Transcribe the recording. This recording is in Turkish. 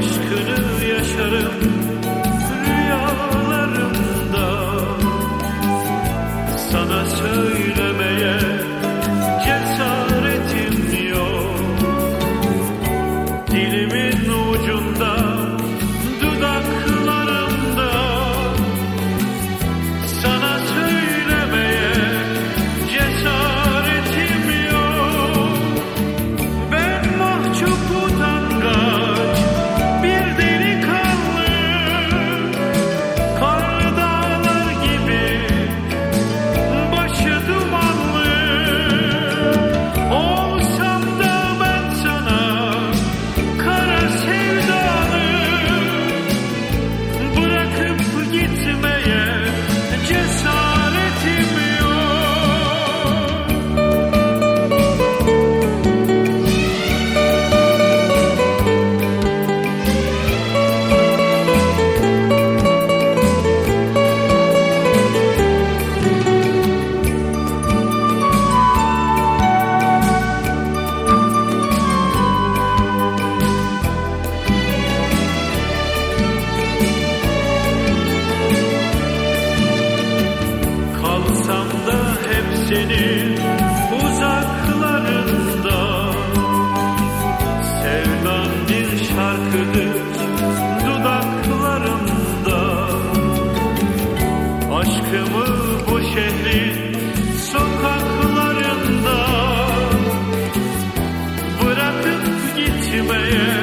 aşkını yaşarım. deniz uzaklarında. Sevdan bir şarkıdır dudaklarımda. Aşkımı bu şehrin sokaklarında. Bırakıp gitmeye